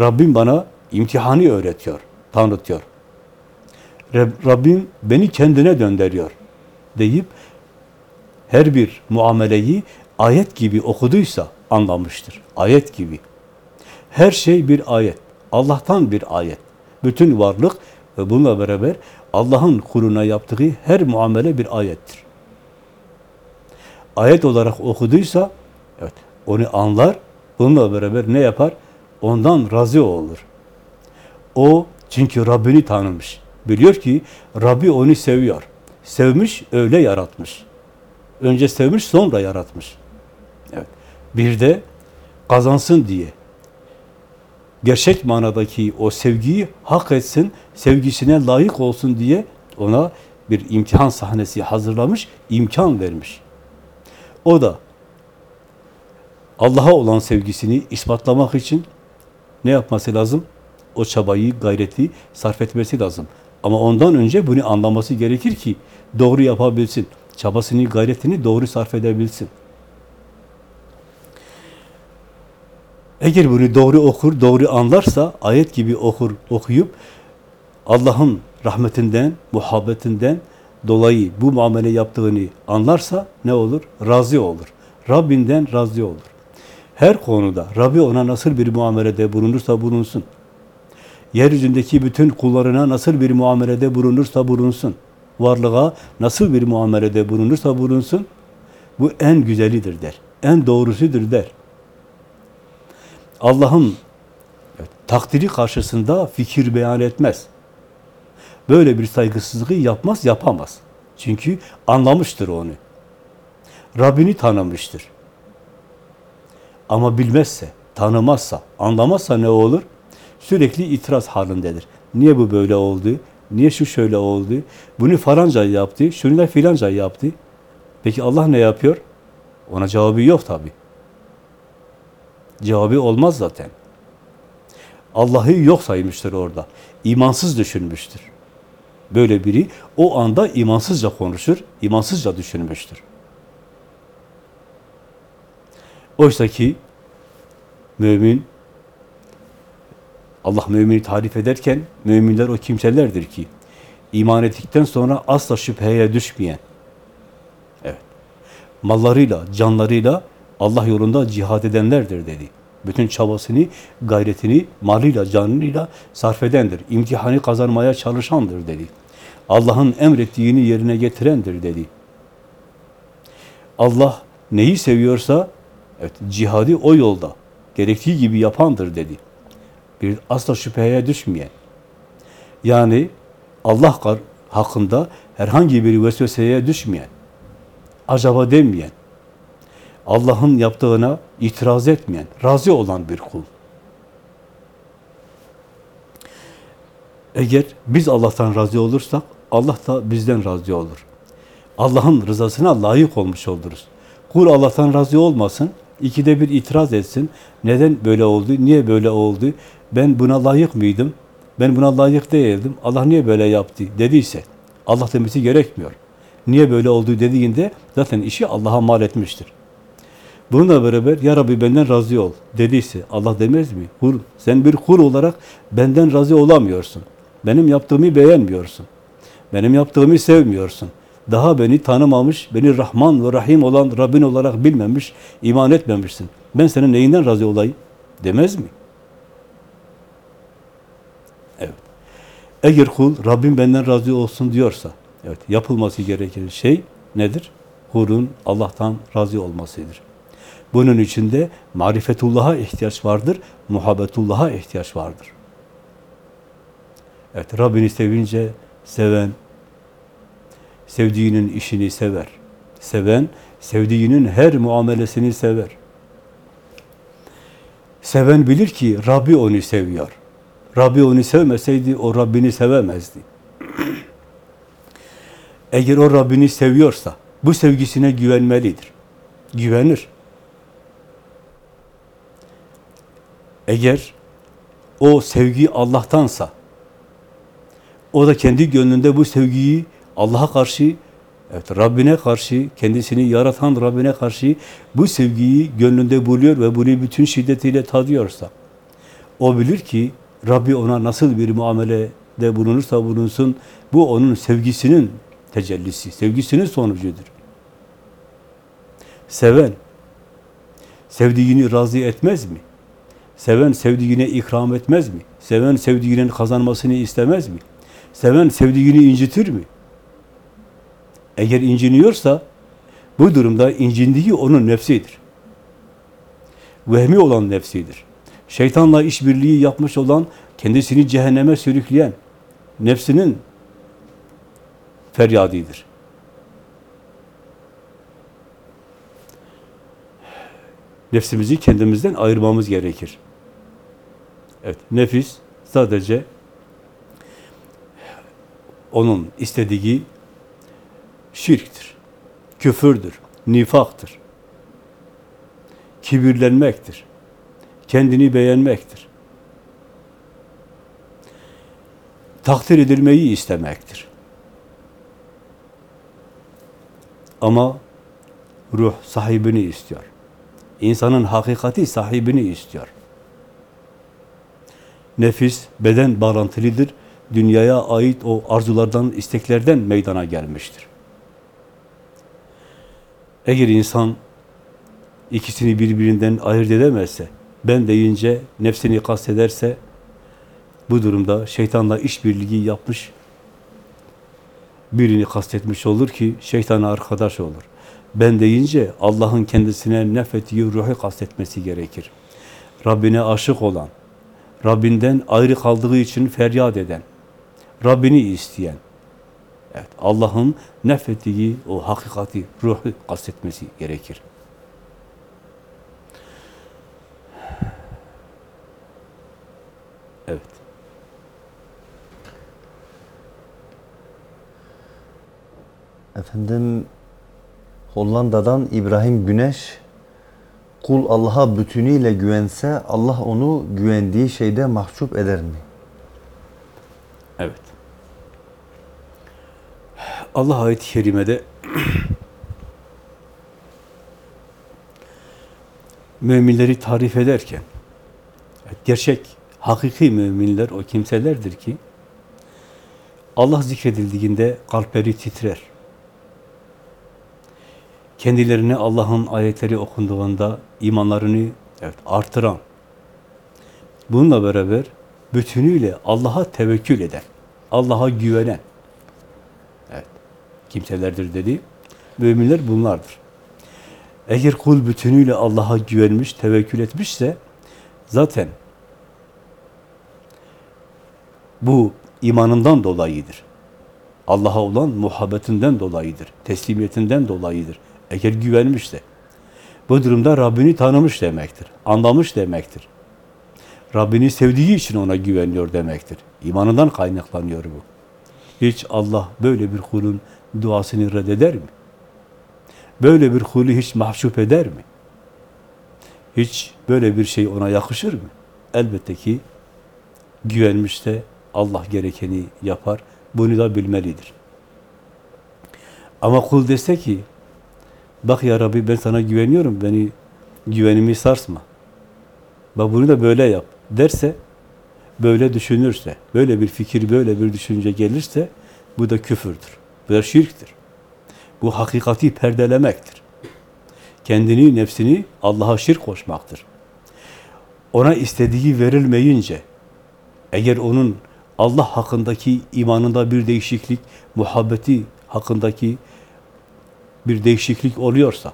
Rabbim bana imtihanı öğretiyor, tanıtıyor. Rab- Rabbim beni kendine döndürüyor deyip her bir muameleyi ayet gibi okuduysa anlamıştır. Ayet gibi. Her şey bir ayet. Allah'tan bir ayet. Bütün varlık ve bununla beraber Allah'ın kuluna yaptığı her muamele bir ayettir. Ayet olarak okuduysa evet onu anlar. Bununla beraber ne yapar? Ondan razı olur. O çünkü Rabbini tanımış. Biliyor ki Rabbi onu seviyor. Sevmiş, öyle yaratmış. Önce sevmiş, sonra yaratmış. Evet. Bir de kazansın diye. Gerçek manadaki o sevgiyi hak etsin, sevgisine layık olsun diye ona bir imtihan sahnesi hazırlamış, imkan vermiş. O da Allah'a olan sevgisini ispatlamak için ne yapması lazım? O çabayı, gayreti sarf etmesi lazım. Ama ondan önce bunu anlaması gerekir ki doğru yapabilsin. Çabasını, gayretini doğru sarf edebilsin. Eğer bunu doğru okur, doğru anlarsa, ayet gibi okur, okuyup Allah'ın rahmetinden, muhabbetinden dolayı bu muamele yaptığını anlarsa ne olur? Razı olur. Rabbinden razı olur. Her konuda Rabbi ona nasıl bir muamelede bulunursa bulunsun. Yeryüzündeki bütün kullarına nasıl bir muamelede bulunursa bulunsun. Varlığa nasıl bir muamelede bulunursa bulunsun. Bu en güzelidir der. En doğrusudur der. Allah'ın takdiri karşısında fikir beyan etmez. Böyle bir saygısızlığı yapmaz, yapamaz. Çünkü anlamıştır onu. Rabbini tanımıştır. Ama bilmezse, tanımazsa, anlamazsa ne olur? Sürekli itiraz halindedir. Niye bu böyle oldu? Niye şu şöyle oldu? Bunu falanca yaptı, şunu da filanca yaptı. Peki Allah ne yapıyor? Ona cevabı yok tabi. Cevabı olmaz zaten. Allah'ı yok saymıştır orada. İmansız düşünmüştür. Böyle biri o anda imansızca konuşur, imansızca düşünmüştür. Oysa ki mümin Allah mümini tarif ederken müminler o kimselerdir ki iman ettikten sonra asla şüpheye düşmeyen evet mallarıyla, canlarıyla Allah yolunda cihad edenlerdir dedi. Bütün çabasını, gayretini malıyla, canıyla sarf edendir. İmtihanı kazanmaya çalışandır dedi. Allah'ın emrettiğini yerine getirendir dedi. Allah neyi seviyorsa evet, cihadı o yolda gerektiği gibi yapandır dedi. Bir asla şüpheye düşmeyen. Yani Allah hakkında herhangi bir vesveseye düşmeyen, acaba demeyen, Allah'ın yaptığına itiraz etmeyen, razı olan bir kul. Eğer biz Allah'tan razı olursak, Allah da bizden razı olur. Allah'ın rızasına layık olmuş oluruz. Kul Allah'tan razı olmasın, ikide bir itiraz etsin. Neden böyle oldu, niye böyle oldu, ben buna layık mıydım, ben buna layık değildim, Allah niye böyle yaptı dediyse, Allah demesi gerekmiyor. Niye böyle oldu dediğinde zaten işi Allah'a mal etmiştir. Bununla beraber ya Rabbi benden razı ol dediyse Allah demez mi? Kul, sen bir kul olarak benden razı olamıyorsun. Benim yaptığımı beğenmiyorsun. Benim yaptığımı sevmiyorsun. Daha beni tanımamış, beni Rahman ve Rahim olan Rabbin olarak bilmemiş, iman etmemişsin. Ben senin neyinden razı olayım? Demez mi? Evet. Eğer kul Rabbim benden razı olsun diyorsa, evet yapılması gereken şey nedir? Kulun Allah'tan razı olmasıdır. Bunun içinde marifetullah'a ihtiyaç vardır, muhabbetullah'a ihtiyaç vardır. Evet, Rabbini sevince seven, sevdiğinin işini sever. Seven, sevdiğinin her muamelesini sever. Seven bilir ki Rabbi onu seviyor. Rabbi onu sevmeseydi o Rabbini sevemezdi. [CLEARS THROAT] Eğer o Rabbini seviyorsa bu sevgisine güvenmelidir. Güvenir. Eğer o sevgi Allah'tansa, o da kendi gönlünde bu sevgiyi Allah'a karşı Evet, Rabbine karşı, kendisini yaratan Rabbine karşı bu sevgiyi gönlünde buluyor ve bunu bütün şiddetiyle tadıyorsa, o bilir ki Rabbi ona nasıl bir muamelede bulunursa bulunsun, bu onun sevgisinin tecellisi, sevgisinin sonucudur. Seven, sevdiğini razı etmez mi? Seven sevdiğine ikram etmez mi? Seven sevdiğinin kazanmasını istemez mi? Seven sevdiğini incitir mi? Eğer inciniyorsa bu durumda incindiği onun nefsidir. Vehmi olan nefsidir. Şeytanla işbirliği yapmış olan, kendisini cehenneme sürükleyen nefsinin feryadidir. Nefsimizi kendimizden ayırmamız gerekir. Evet, nefis sadece onun istediği şirktir, küfürdür, nifaktır, kibirlenmektir, kendini beğenmektir, takdir edilmeyi istemektir. Ama ruh sahibini istiyor. İnsanın hakikati sahibini istiyor. Nefis beden bağlantılıdır. Dünyaya ait o arzulardan, isteklerden meydana gelmiştir. Eğer insan ikisini birbirinden ayırt edemezse, ben deyince nefsini kastederse, bu durumda şeytanla işbirliği yapmış, birini kastetmiş olur ki şeytana arkadaş olur. Ben deyince Allah'ın kendisine nefettiği ruhu kastetmesi gerekir. Rabbine aşık olan, Rabbinden ayrı kaldığı için feryat eden, Rabbini isteyen, evet, Allah'ın nefettiği o hakikati, ruhu kastetmesi gerekir. Evet. Efendim Hollanda'dan İbrahim Güneş kul Allah'a bütünüyle güvense Allah onu güvendiği şeyde mahcup eder mi? Evet. Allah ayet-i kerimede müminleri tarif ederken gerçek, hakiki müminler o kimselerdir ki Allah zikredildiğinde kalpleri titrer. Kendilerine Allah'ın ayetleri okunduğunda imanlarını evet, artıran, bununla beraber bütünüyle Allah'a tevekkül eden, Allah'a güvenen kimselerdir dedi. Müminler bunlardır. Eğer kul bütünüyle Allah'a güvenmiş, tevekkül etmişse zaten bu imanından dolayıdır. Allah'a olan muhabbetinden dolayıdır. Teslimiyetinden dolayıdır. Eğer güvenmişse. Bu durumda Rabbini tanımış demektir. Anlamış demektir. Rabbini sevdiği için ona güveniyor demektir. İmanından kaynaklanıyor bu. Hiç Allah böyle bir kulun duasını reddeder mi? Böyle bir kulü hiç mahcup eder mi? Hiç böyle bir şey ona yakışır mı? Elbette ki güvenmişse Allah gerekeni yapar. Bunu da bilmelidir. Ama kul dese ki bak ya Rabbi ben sana güveniyorum. Beni güvenimi sarsma. Bak bunu da böyle yap derse böyle düşünürse, böyle bir fikir, böyle bir düşünce gelirse bu da küfürdür. Bu da şirktir. Bu hakikati perdelemektir. Kendini, nefsini Allah'a şirk koşmaktır. Ona istediği verilmeyince, eğer onun Allah hakkındaki imanında bir değişiklik, muhabbeti hakkındaki bir değişiklik oluyorsa,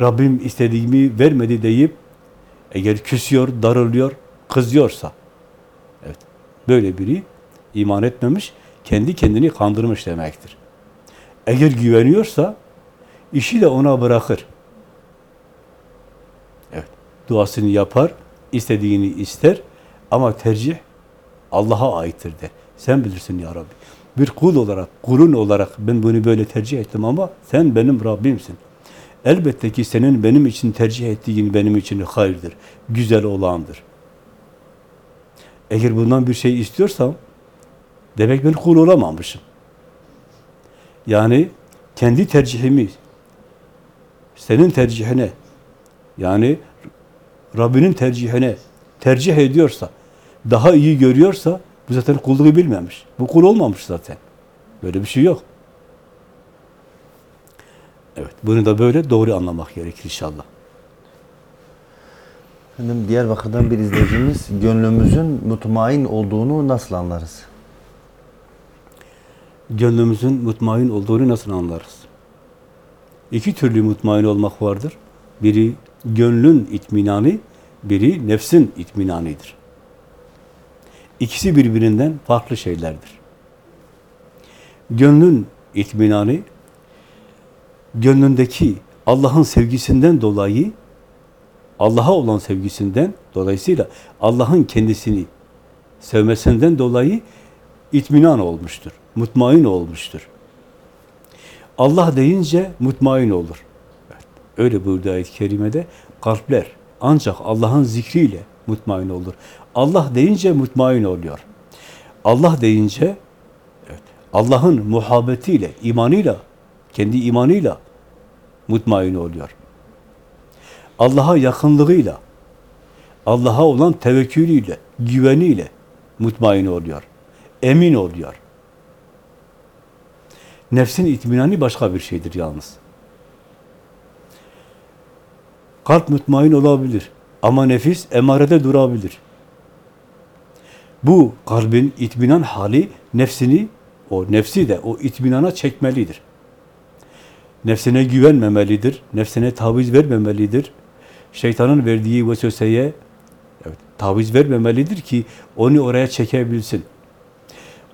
Rabbim istediğimi vermedi deyip, eğer küsüyor, darılıyor, kızıyorsa, evet, böyle biri iman etmemiş, kendi kendini kandırmış demektir. Eğer güveniyorsa, işi de ona bırakır. Evet, duasını yapar, istediğini ister ama tercih Allah'a aittir der. Sen bilirsin ya Rabbi. Bir kul olarak, kulun olarak ben bunu böyle tercih ettim ama sen benim Rabbimsin. Elbette ki senin benim için tercih ettiğin benim için hayırdır, güzel olandır. Eğer bundan bir şey istiyorsam, demek ben kul olamamışım. Yani kendi tercihimi senin tercihine yani Rabbinin tercihine tercih ediyorsa, daha iyi görüyorsa bu zaten kulluğu bilmemiş. Bu kul olmamış zaten. Böyle bir şey yok. Evet, bunu da böyle doğru anlamak gerekir inşallah. Efendim Diyarbakır'dan bir izleyicimiz gönlümüzün mutmain olduğunu nasıl anlarız? Gönlümüzün mutmain olduğunu nasıl anlarız? İki türlü mutmain olmak vardır. Biri gönlün itminanı, biri nefsin itminanidir. İkisi birbirinden farklı şeylerdir. Gönlün itminanı, gönlündeki Allah'ın sevgisinden dolayı, Allah'a olan sevgisinden, dolayısıyla Allah'ın kendisini sevmesinden dolayı itminan olmuştur, mutmain olmuştur. Allah deyince mutmain olur. Öyle buyurdu ayet-i kerimede. Kalpler ancak Allah'ın zikriyle mutmain olur. Allah deyince mutmain oluyor. Allah deyince evet, Allah'ın muhabbetiyle, imanıyla, kendi imanıyla mutmain oluyor. Allah'a yakınlığıyla, Allah'a olan tevekkülüyle, güveniyle mutmain oluyor. Emin oluyor. Nefsin itminani başka bir şeydir yalnız. Kalp mutmain olabilir ama nefis emarede durabilir. Bu kalbin itminan hali nefsini, o nefsi de o itminana çekmelidir. Nefsine güvenmemelidir, nefsine taviz vermemelidir. Şeytanın verdiği vesveseye evet, taviz vermemelidir ki onu oraya çekebilsin.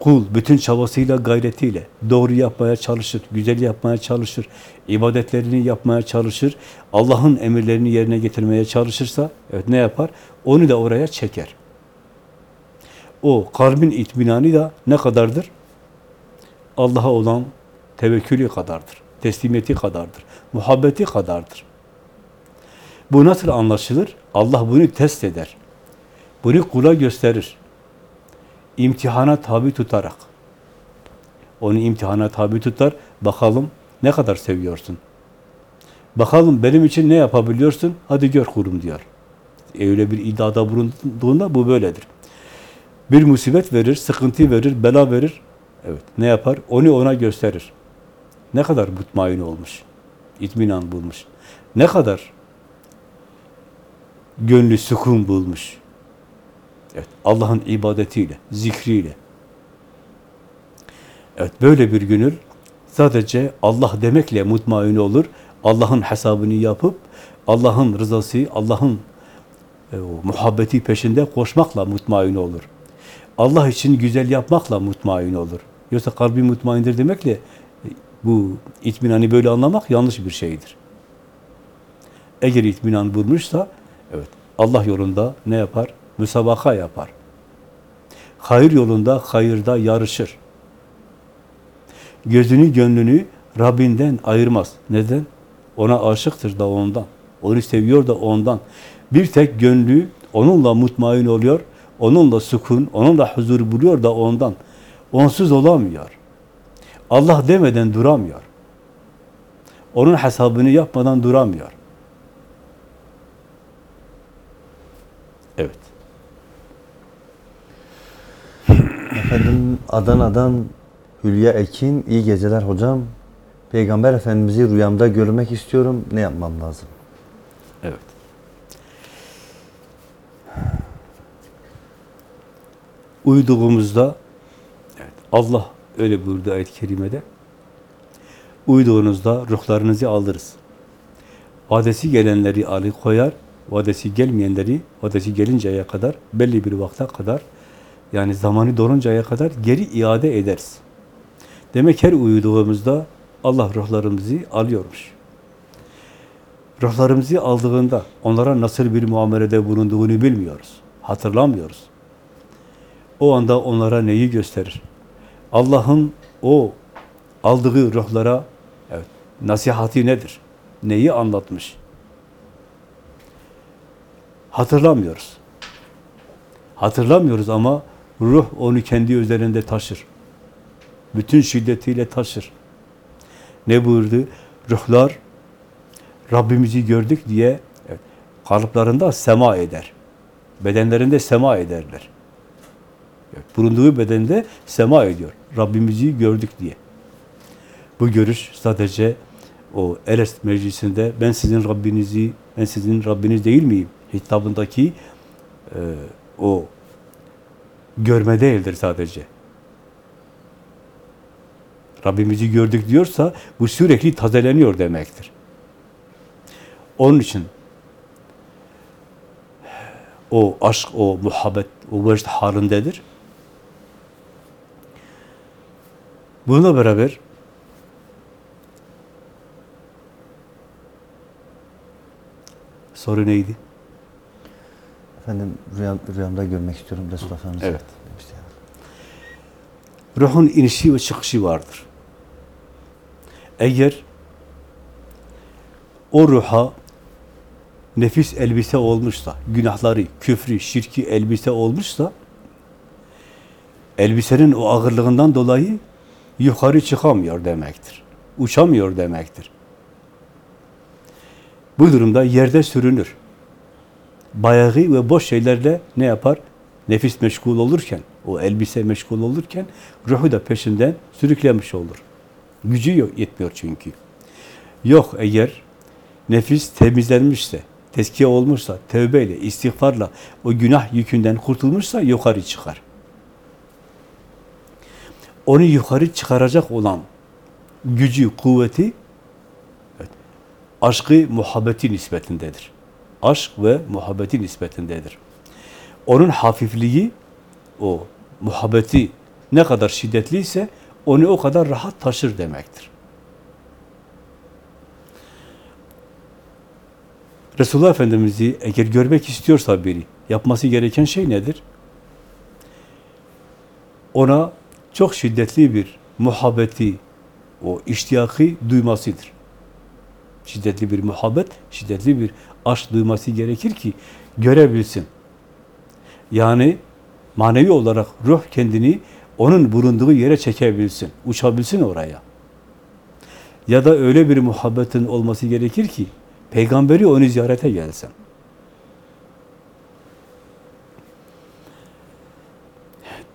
Kul bütün çabasıyla, gayretiyle doğru yapmaya çalışır, güzel yapmaya çalışır, ibadetlerini yapmaya çalışır, Allah'ın emirlerini yerine getirmeye çalışırsa, evet ne yapar? Onu da oraya çeker. O kalbin itminanı da ne kadardır? Allah'a olan tevekkülü kadardır, teslimiyeti kadardır, muhabbeti kadardır. Bu nasıl anlaşılır? Allah bunu test eder. Bunu kula gösterir imtihana tabi tutarak. Onu imtihana tabi tutar. Bakalım ne kadar seviyorsun. Bakalım benim için ne yapabiliyorsun? Hadi gör kurum diyor. E öyle bir iddiada bulunduğunda bu böyledir. Bir musibet verir, sıkıntı verir, bela verir. Evet, ne yapar? Onu ona gösterir. Ne kadar mutmain olmuş. itminan bulmuş. Ne kadar gönlü sükun bulmuş. Evet, Allah'ın ibadetiyle, zikriyle. Evet, böyle bir gönül sadece Allah demekle mutmain olur. Allah'ın hesabını yapıp, Allah'ın rızası, Allah'ın e, muhabbeti peşinde koşmakla mutmain olur. Allah için güzel yapmakla mutmain olur. Yoksa kalbi mutmaindir demekle e, bu itminanı böyle anlamak yanlış bir şeydir. Eğer itminan bulmuşsa, evet Allah yolunda ne yapar? Müsabaka yapar. Hayır yolunda, hayırda yarışır. Gözünü, gönlünü Rabbinden ayırmaz. Neden? Ona aşıktır da ondan. Onu seviyor da ondan. Bir tek gönlü onunla mutmain oluyor, onunla sükun, onunla huzur buluyor da ondan. Onsuz olamıyor. Allah demeden duramıyor. Onun hesabını yapmadan duramıyor. Evet. Efendim Adana'dan Hülya Ekin, iyi geceler hocam. Peygamber Efendimiz'i rüyamda görmek istiyorum. Ne yapmam lazım? Evet. Uyuduğumuzda evet, Allah öyle buyurdu ayet-i kerimede. Uyuduğunuzda ruhlarınızı alırız. Vadesi gelenleri alı koyar, vadesi gelmeyenleri vadesi gelinceye kadar belli bir vakte kadar yani zamanı doruncaya kadar geri iade ederiz. Demek her uyuduğumuzda Allah ruhlarımızı alıyormuş. Ruhlarımızı aldığında onlara nasıl bir muamelede bulunduğunu bilmiyoruz. Hatırlamıyoruz. O anda onlara neyi gösterir? Allah'ın o aldığı ruhlara evet, nasihati nedir? Neyi anlatmış? Hatırlamıyoruz. Hatırlamıyoruz ama ruh onu kendi üzerinde taşır. Bütün şiddetiyle taşır. Ne buyurdu? Ruhlar Rabbimizi gördük diye evet, kalıplarında sema eder. Bedenlerinde sema ederler. Evet, bulunduğu bedende sema ediyor. Rabbimizi gördük diye. Bu görüş sadece o Elest meclisinde ben sizin Rabbinizi, ben sizin Rabbiniz değil miyim? Hitabındaki e, o görme değildir sadece. Rabbimizi gördük diyorsa bu sürekli tazeleniyor demektir. Onun için o aşk, o muhabbet, o vecd halindedir. Bununla beraber soru neydi? Efendim rüyam, rüyamda görmek istiyorum Resul Efendimiz. Evet. demişti. Ruhun inişi ve çıkışı vardır. Eğer o ruha nefis elbise olmuşsa, günahları, küfrü, şirki elbise olmuşsa, elbisenin o ağırlığından dolayı yukarı çıkamıyor demektir. Uçamıyor demektir. Bu durumda yerde sürünür. Bayağı ve boş şeylerle ne yapar? Nefis meşgul olurken, o elbise meşgul olurken ruhu da peşinden sürüklemiş olur. Gücü yok, yetmiyor çünkü. Yok eğer nefis temizlenmişse, tezkiye olmuşsa, tövbeyle, istiğfarla o günah yükünden kurtulmuşsa yukarı çıkar. Onu yukarı çıkaracak olan gücü, kuvveti evet, aşkı, muhabbeti nispetindedir. Aşk ve muhabbeti nispetindedir. Onun hafifliği, o muhabbeti ne kadar şiddetliyse onu o kadar rahat taşır demektir. Resulullah Efendimiz'i eğer görmek istiyorsa biri, yapması gereken şey nedir? Ona çok şiddetli bir muhabbeti, o iştiyakı duymasıdır. Şiddetli bir muhabbet, şiddetli bir aşk duyması gerekir ki görebilsin. Yani manevi olarak ruh kendini onun bulunduğu yere çekebilsin, uçabilsin oraya. Ya da öyle bir muhabbetin olması gerekir ki peygamberi onu ziyarete gelsin.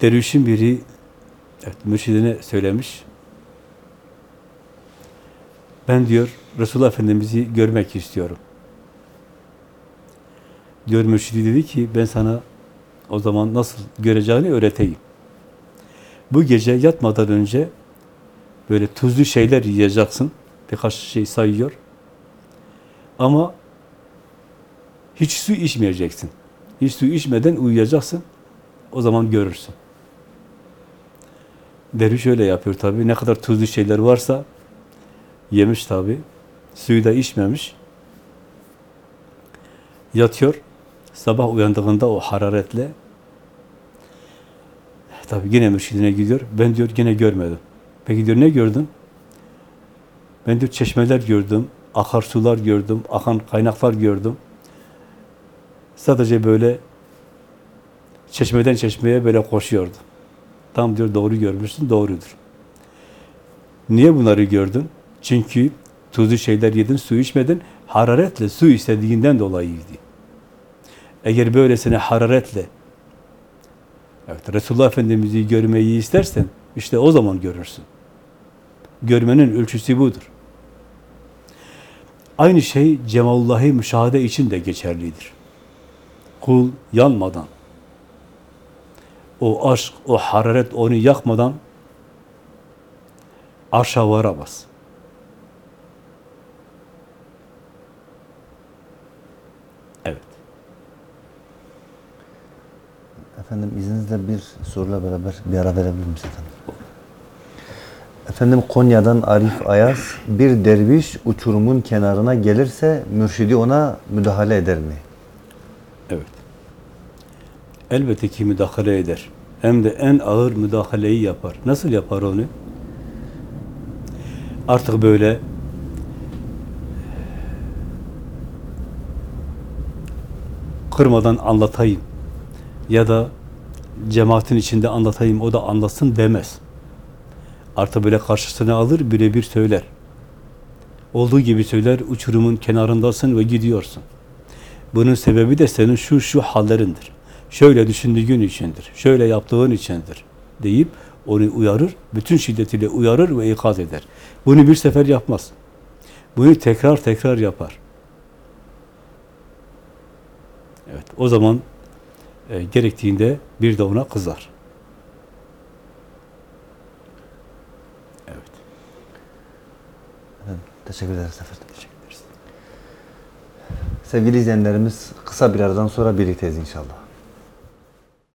Dervişin biri evet, mürşidine söylemiş. Ben diyor Resulullah Efendimiz'i görmek istiyorum. Diyor mürşidi dedi ki ben sana o zaman nasıl göreceğini öğreteyim. Bu gece yatmadan önce böyle tuzlu şeyler yiyeceksin. Birkaç şey sayıyor. Ama hiç su içmeyeceksin. Hiç su içmeden uyuyacaksın. O zaman görürsün. Derviş öyle yapıyor tabii. Ne kadar tuzlu şeyler varsa yemiş tabii. Suyu da içmemiş. Yatıyor. Sabah uyandığında o hararetle tabii yine mürşidine gidiyor. Ben diyor yine görmedim. Peki diyor ne gördün? Ben diyor çeşmeler gördüm, akarsular gördüm, akan kaynaklar gördüm. Sadece böyle çeşmeden çeşmeye böyle koşuyordu. Tam diyor doğru görmüşsün, doğrudur. Niye bunları gördün? Çünkü tuzlu şeyler yedin, su içmedin, hararetle su istediğinden dolayıydı. Eğer böylesine hararetle evet, Resulullah Efendimiz'i görmeyi istersen işte o zaman görürsün. Görmenin ölçüsü budur. Aynı şey Cemalullah'ı müşahede için de geçerlidir. Kul yanmadan, o aşk, o hararet onu yakmadan arşa varamaz. Evet. Efendim izninizle bir soruyla beraber bir ara verebilir miyiz efendim? Efendim Konya'dan Arif Ayaz bir derviş uçurumun kenarına gelirse mürşidi ona müdahale eder mi? Evet. Elbette ki müdahale eder. Hem de en ağır müdahaleyi yapar. Nasıl yapar onu? Artık böyle kırmadan anlatayım ya da cemaatin içinde anlatayım o da anlasın demez. Artık böyle karşısına alır birebir söyler. Olduğu gibi söyler, uçurumun kenarındasın ve gidiyorsun. Bunun sebebi de senin şu şu hallerindir. Şöyle düşündüğün içindir, şöyle yaptığın içindir deyip onu uyarır, bütün şiddetiyle uyarır ve ikaz eder. Bunu bir sefer yapmaz. Bunu tekrar tekrar yapar. Evet, o zaman e, gerektiğinde bir de ona kızar. Evet, Teşekkür ederiz efendim. teşekkür ederiz. Sevgili izleyenlerimiz kısa bir aradan sonra birlikteyiz inşallah.